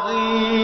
عظيم